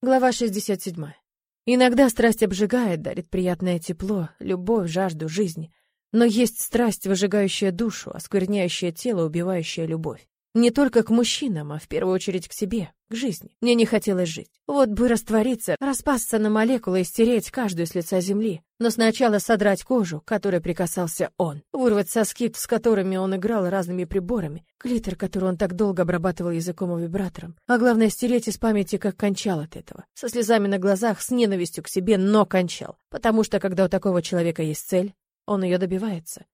Глава 67. Иногда страсть обжигает, дарит приятное тепло, любовь, жажду жизни. Но есть страсть, выжигающая душу, оскверняющая тело, убивающая любовь. Не только к мужчинам, а в первую очередь к себе, к жизни. Мне не хотелось жить. Вот бы раствориться, распасться на молекулы и стереть каждую с лица земли. Но сначала содрать кожу, которой прикасался он, вырвать соски, с которыми он играл разными приборами, клитор, который он так долго обрабатывал языком и вибратором. А главное, стереть из памяти, как кончал от этого. Со слезами на глазах, с ненавистью к себе, но кончал. Потому что, когда у такого человека есть цель, он ее добивается.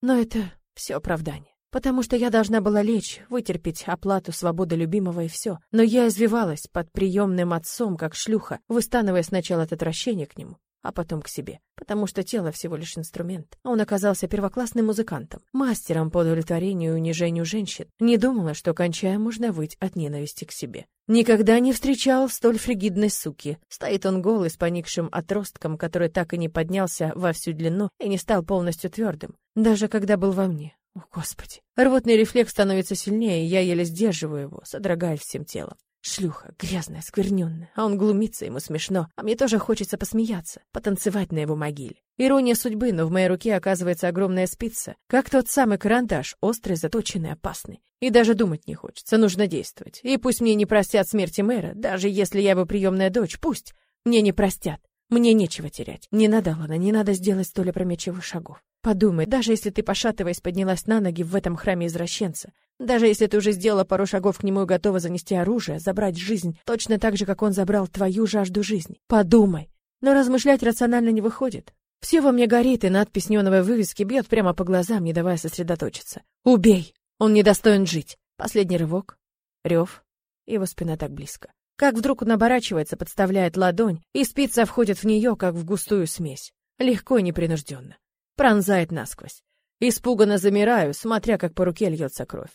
Но это все оправдание. Потому что я должна была лечь, вытерпеть оплату свободы любимого и все. Но я извивалась под приемным отцом, как шлюха, выстанывая сначала от отвращения к нему, а потом к себе. Потому что тело всего лишь инструмент. Он оказался первоклассным музыкантом, мастером по удовлетворению и унижению женщин. Не думала, что, кончая, можно выть от ненависти к себе. Никогда не встречал столь фригидной суки. Стоит он голый, с поникшим отростком, который так и не поднялся во всю длину и не стал полностью твердым, даже когда был во мне. О, Господи. Рвотный рефлекс становится сильнее, и я еле сдерживаю его, содрогаясь всем телом. Шлюха, грязная, скверненная, а он глумится, ему смешно, а мне тоже хочется посмеяться, потанцевать на его могиле. Ирония судьбы, но в моей руке оказывается огромная спица, как тот самый карандаш, острый, заточенный, опасный. И даже думать не хочется, нужно действовать. И пусть мне не простят смерти мэра, даже если я его приемная дочь, пусть. Мне не простят. Мне нечего терять. Не надо, Лана, не надо сделать столь опрометчивых шагов. Подумай, даже если ты, пошатываясь, поднялась на ноги в этом храме извращенца, даже если ты уже сделала пару шагов к нему и готова занести оружие, забрать жизнь, точно так же, как он забрал твою жажду жизни. Подумай. Но размышлять рационально не выходит. Все во мне горит, и надпись неоновой вывески бьет прямо по глазам, не давая сосредоточиться. «Убей! Он недостоин жить!» Последний рывок. Рев. Его спина так близко. Как вдруг он оборачивается, подставляет ладонь, и спица входит в нее, как в густую смесь. Легко и непринужденно пронзает насквозь. Испуганно замираю, смотря, как по руке льется кровь.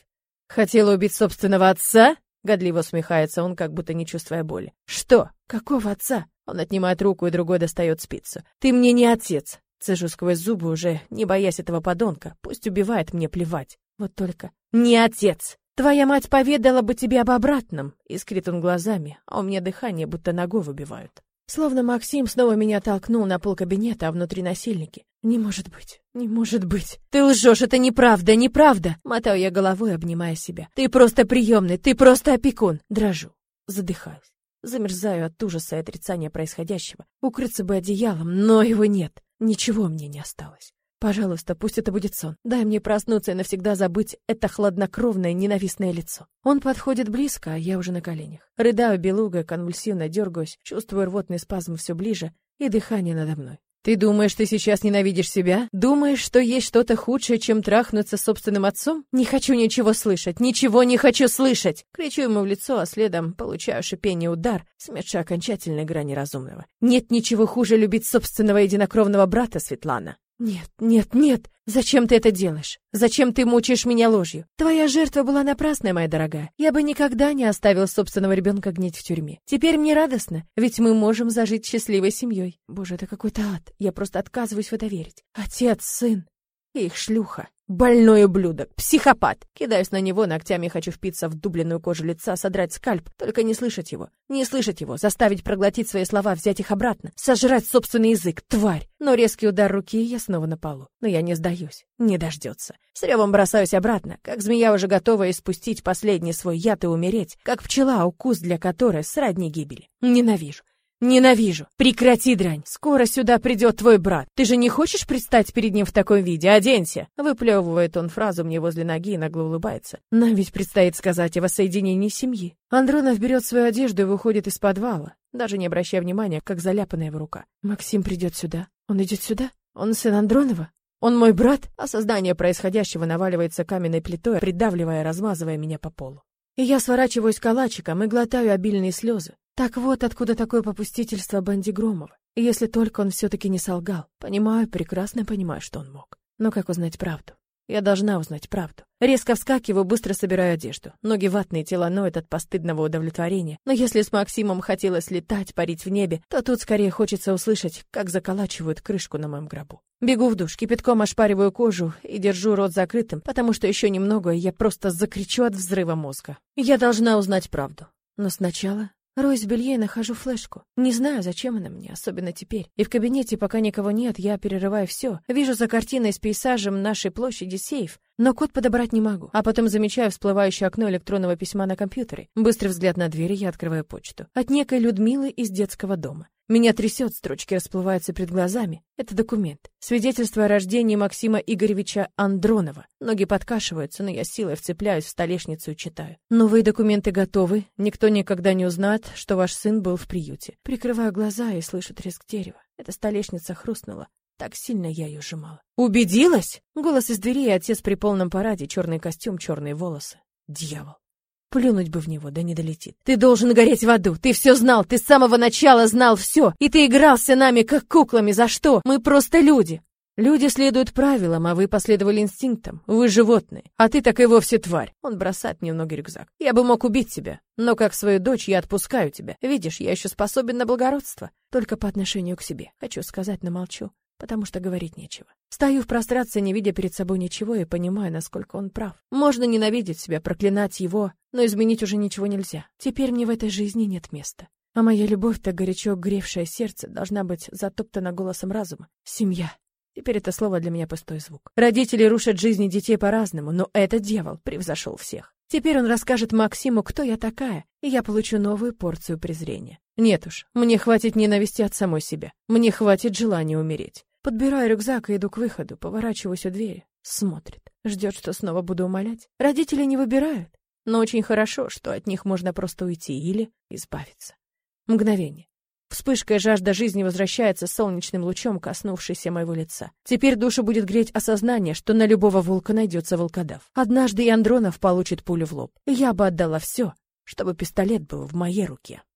Хотела убить собственного отца? Годливо усмехается он, как будто не чувствуя боли. Что? Какого отца? Он отнимает руку и другой достает спицу. Ты мне не отец. Цежу сквозь зубы уже, не боясь этого подонка. Пусть убивает, мне плевать. Вот только не отец. Твоя мать поведала бы тебе об обратном. Искрит он глазами, а у меня дыхание будто ногой выбивают. Словно Максим снова меня толкнул на пол кабинета, а внутри насильники. Не может быть, не может быть. Ты лжешь, это неправда, неправда. Мотаю я головой, обнимая себя. Ты просто приемный, ты просто опекун. Дрожу, задыхаюсь. Замерзаю от ужаса и отрицания происходящего. Укрыться бы одеялом, но его нет. Ничего мне не осталось. Пожалуйста, пусть это будет сон. Дай мне проснуться и навсегда забыть это хладнокровное, ненавистное лицо. Он подходит близко, а я уже на коленях. Рыдаю белугой, конвульсивно дергаюсь, чувствую рвотный спазм все ближе и дыхание надо мной. Ты думаешь, ты сейчас ненавидишь себя? Думаешь, что есть что-то худшее, чем трахнуться с собственным отцом? Не хочу ничего слышать, ничего не хочу слышать! Кричу ему в лицо, а следом получаю шипение удар, смерши окончательной грани разумного. Нет ничего хуже любить собственного единокровного брата, Светлана. Нет, нет, нет. Зачем ты это делаешь? Зачем ты мучаешь меня ложью? Твоя жертва была напрасная, моя дорогая. Я бы никогда не оставил собственного ребенка гнить в тюрьме. Теперь мне радостно, ведь мы можем зажить счастливой семьей. Боже, это какой-то ад. Я просто отказываюсь в это верить. Отец, сын, их шлюха. Больной ублюдок, психопат. Кидаюсь на него, ногтями хочу впиться в дубленную кожу лица, содрать скальп, только не слышать его. Не слышать его, заставить проглотить свои слова, взять их обратно, сожрать собственный язык, тварь. Но резкий удар руки, и я снова на полу. Но я не сдаюсь, не дождется. С ревом бросаюсь обратно, как змея уже готова испустить последний свой яд и умереть, как пчела, укус для которой сродни гибели. Ненавижу. Ненавижу. Прекрати, дрань. Скоро сюда придет твой брат. Ты же не хочешь предстать перед ним в таком виде? Оденься. Выплевывает он фразу мне возле ноги и нагло улыбается. Нам ведь предстоит сказать о воссоединении семьи. Андронов берет свою одежду и выходит из подвала, даже не обращая внимания, как заляпанная его рука. Максим придет сюда. Он идет сюда? Он сын Андронова? Он мой брат? Осознание происходящего наваливается каменной плитой, придавливая, размазывая меня по полу. И я сворачиваюсь калачиком и глотаю обильные слезы. Так вот, откуда такое попустительство Банди Громова. Если только он все-таки не солгал. Понимаю, прекрасно понимаю, что он мог. Но как узнать правду? Я должна узнать правду. Резко вскакиваю, быстро собираю одежду. Ноги ватные, тело ноет от постыдного удовлетворения. Но если с Максимом хотелось летать, парить в небе, то тут скорее хочется услышать, как заколачивают крышку на моем гробу. Бегу в душ, кипятком ошпариваю кожу и держу рот закрытым, потому что еще немного, и я просто закричу от взрыва мозга. Я должна узнать правду. Но сначала Роюсь в белье нахожу флешку. Не знаю, зачем она мне, особенно теперь. И в кабинете, пока никого нет, я перерываю все. Вижу за картиной с пейзажем нашей площади сейф, но код подобрать не могу. А потом замечаю всплывающее окно электронного письма на компьютере. Быстрый взгляд на дверь, я открываю почту. От некой Людмилы из детского дома. Меня трясет, строчки расплываются перед глазами. Это документ. Свидетельство о рождении Максима Игоревича Андронова. Ноги подкашиваются, но я силой вцепляюсь в столешницу и читаю. Новые документы готовы. Никто никогда не узнает, что ваш сын был в приюте. Прикрываю глаза и слышу треск дерева. Эта столешница хрустнула. Так сильно я ее сжимала. «Убедилась?» Голос из двери, отец при полном параде, черный костюм, черные волосы. Дьявол. Плюнуть бы в него, да не долетит. Ты должен гореть в аду. Ты все знал, ты с самого начала знал все. И ты игрался нами, как куклами. За что? Мы просто люди. Люди следуют правилам, а вы последовали инстинктам. Вы животные. А ты так и вовсе тварь. Он бросает мне ноги рюкзак. Я бы мог убить тебя, но как свою дочь я отпускаю тебя. Видишь, я еще способен на благородство. Только по отношению к себе. Хочу сказать, но молчу потому что говорить нечего. Стою в прострации, не видя перед собой ничего, и понимаю, насколько он прав. Можно ненавидеть себя, проклинать его, но изменить уже ничего нельзя. Теперь мне в этой жизни нет места. А моя любовь, так горячо гревшее сердце, должна быть затоптана голосом разума. Семья. Теперь это слово для меня пустой звук. Родители рушат жизни детей по-разному, но этот дьявол превзошел всех. Теперь он расскажет Максиму, кто я такая, и я получу новую порцию презрения. Нет уж, мне хватит ненависти от самой себя. Мне хватит желания умереть. Подбираю рюкзак и иду к выходу, поворачиваюсь у двери. Смотрит, ждет, что снова буду умолять. Родители не выбирают, но очень хорошо, что от них можно просто уйти или избавиться. Мгновение. Вспышка и жажда жизни возвращается солнечным лучом, коснувшийся моего лица. Теперь душу будет греть осознание, что на любого волка найдется волкодав. Однажды и Андронов получит пулю в лоб. Я бы отдала все, чтобы пистолет был в моей руке.